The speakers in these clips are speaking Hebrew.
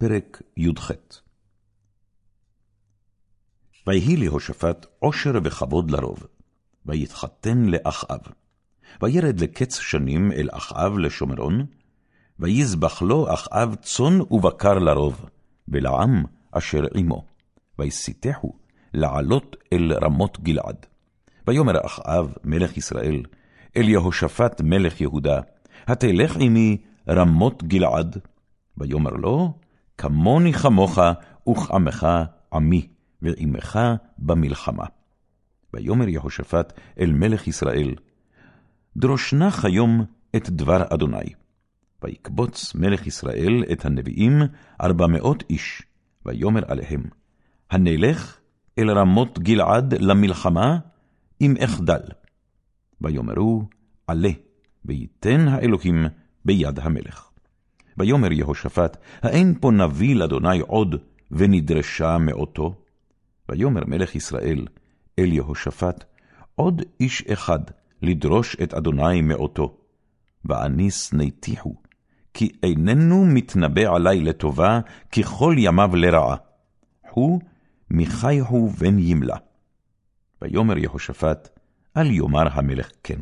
פרק י"ח ויהי להושפט עושר וכבוד לרוב, ויתחתן לאחאב. וירד לקץ שנים אל אחאב לשומרון, ויזבח לו אחאב צאן ובקר לרוב, ולעם אשר עמו, ויסיתהו לעלות אל רמות גלעד. ויאמר אחאב מלך ישראל, אל יהושפט מלך יהודה, התלך עמי רמות גלעד? ויאמר לו, כמוני כמוך וכעמך עמי, ועמך במלחמה. ויאמר יהושפט אל מלך ישראל, דרוש נא היום את דבר אדוני. ויקבוץ מלך ישראל את הנביאים ארבע מאות איש, ויאמר עליהם, הנלך אל רמות גלעד למלחמה, אם אחדל. ויאמרו, עלה, ויתן האלוהים ביד המלך. ויאמר יהושפט, האין פה נביא לאדוני עוד, ונדרשה מאותו? ויאמר מלך ישראל אל יהושפט, עוד איש אחד לדרוש את אדוני מאותו. ואני שנאתיחו, כי איננו מתנבא עלי לטובה, ככל ימיו לרעה. הוא מיכי הוא בן ימלה. ויאמר יהושפט, אל יאמר המלך כן.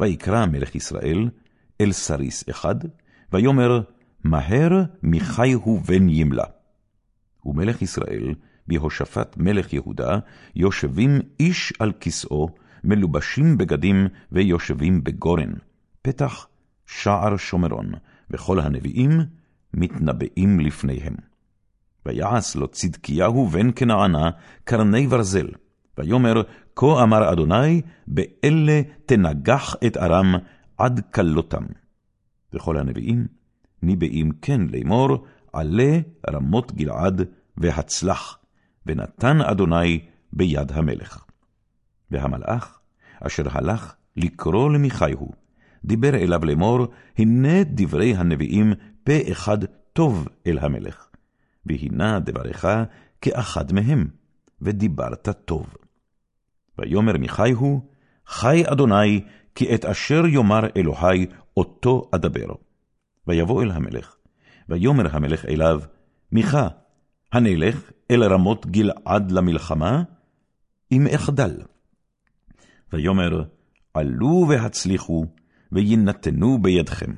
ויקרא מלך ישראל אל סריס אחד, ויאמר, מהר מיכי הוא בן ימלה. ומלך ישראל, בהושפט מלך יהודה, יושבים איש על כסאו, מלובשים בגדים ויושבים בגורן, פתח שער שומרון, וכל הנביאים מתנבאים לפניהם. ויעש לו צדקיהו בן כנענה קרני ברזל, ויאמר, כה אמר אדוני, באלה תנגח את ארם עד כלותם. וכל הנביאים ניבאים כן לאמור, עלה רמות גלעד והצלח, ונתן אדוני ביד המלך. והמלאך, אשר הלך לקרוא למיכיהו, דיבר אליו לאמור, הנה דברי הנביאים פה אחד טוב אל המלך, והנה דבריך כאחד מהם, ודיברת טוב. ויאמר מיכיהו, חי אדוני, כי את אשר יאמר אלוהי, אותו אדבר. ויבוא אל המלך, ויאמר המלך אליו, מיכה, הנלך אל רמות גלעד למלחמה, אם אחדל. ויאמר, עלו והצליחו, ויינתנו בידכם.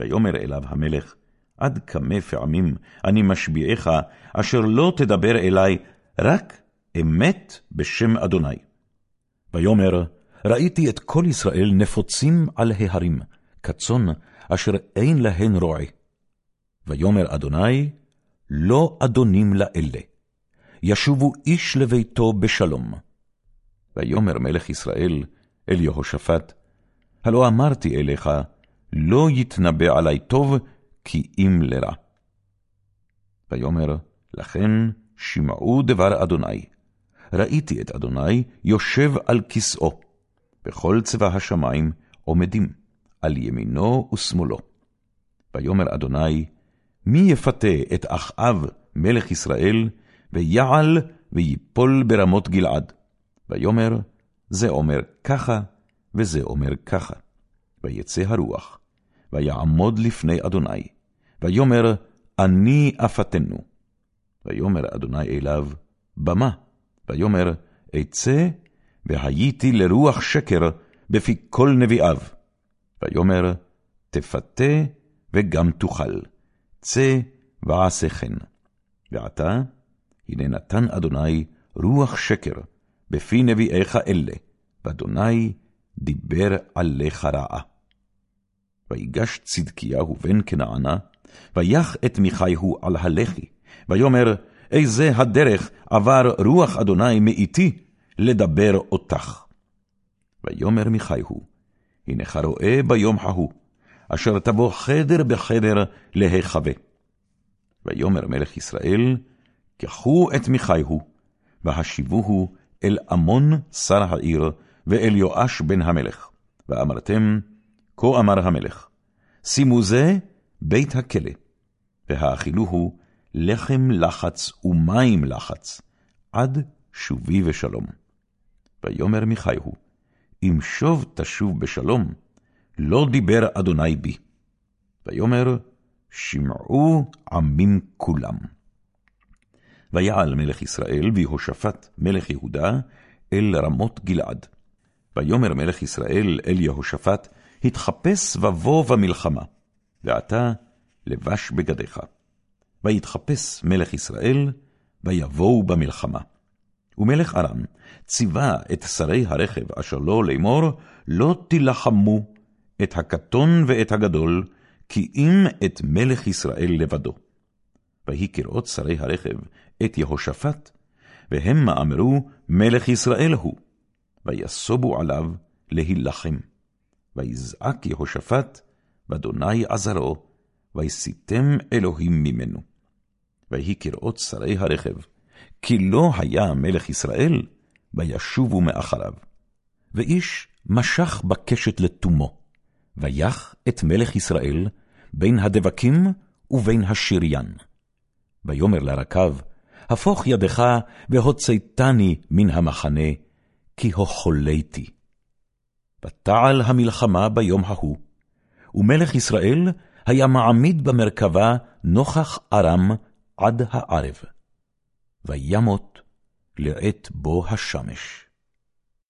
ויאמר אליו המלך, עד כמה פעמים אני משביעך, אשר לא תדבר אלי, רק אמת בשם אדוני. ויאמר, ראיתי את כל ישראל נפוצים על ההרים, כצאן אשר אין להן רועה. ויאמר אדוני, לא אדונים לאלה, ישובו איש לביתו בשלום. ויאמר מלך ישראל אל יהושפט, הלא אמרתי אליך, לא יתנבא עלי טוב, כי אם לרע. ויאמר, לכן שמעו דבר אדוני. ראיתי את אדוני יושב על כסאו, וכל צבא השמיים עומדים, על ימינו ושמאלו. ויאמר אדוני, מי יפתה את אחאב מלך ישראל, ויעל ויפול ברמות גלעד? ויאמר, זה אומר ככה, וזה אומר ככה. ויצא הרוח, ויעמוד לפני אדוני, ויאמר, אני אפתנו. ויאמר אדוני אליו, במה? ויאמר, אצא, והייתי לרוח שקר בפי כל נביאיו. ויאמר, תפתה וגם תאכל, צא ועשה כן. ועתה, הנה נתן אדוני רוח שקר בפי נביאיך אלה, ואדוני דיבר עליך רעה. ויגש צדקיהו בן כנענה, ויח את מיכיהו על הלחי, ויאמר, איזה הדרך עבר רוח אדוני מאיתי לדבר אותך. ויאמר מיכיהו, הנך רואה ביום ההוא, אשר תבוא חדר בחדר להיחווה. ויאמר מלך ישראל, קחו את מיכיהו, והשיבוהו אל עמון שר העיר, ואל יואש בן המלך. ואמרתם, כה אמר המלך, שימו זה בית הכלא, והאכילוהו לחם לחץ ומים לחץ, עד שובי ושלום. ויאמר מיכיהו, אם שוב תשוב בשלום, לא דיבר אדוני בי. ויאמר, שמעו עמים כולם. ויעל מלך ישראל ויהושפט מלך יהודה אל רמות גלעד. ויאמר מלך ישראל אל יהושפט, התחפש ובוא במלחמה, ואתה לבש בגדיך. ויתחפש מלך ישראל, ויבואו במלחמה. ומלך ארם ציווה את שרי הרכב אשר לו לאמור, לא תילחמו את הקטון ואת הגדול, כי אם את מלך ישראל לבדו. ויהי כראות שרי הרכב את יהושפט, והמה אמרו, מלך ישראל הוא, ויסובו עליו להילחם. ויזעק יהושפט, ואדוני עזרו, ויסיתם אלוהים ממנו. ויהי כראות שרי הרכב, כי לא היה מלך ישראל, וישובו מאחריו. ואיש משך בקשת לתומו, ויח את מלך ישראל בין הדבקים ובין השריין. ויאמר לרקב, הפוך ידך והוצאתני מן המחנה, כי הוחוליתי. ותעל המלחמה ביום ההוא, ומלך ישראל היה מעמיד במרכבה נוכח ארם עד הערב. וימות לעת בו השמש.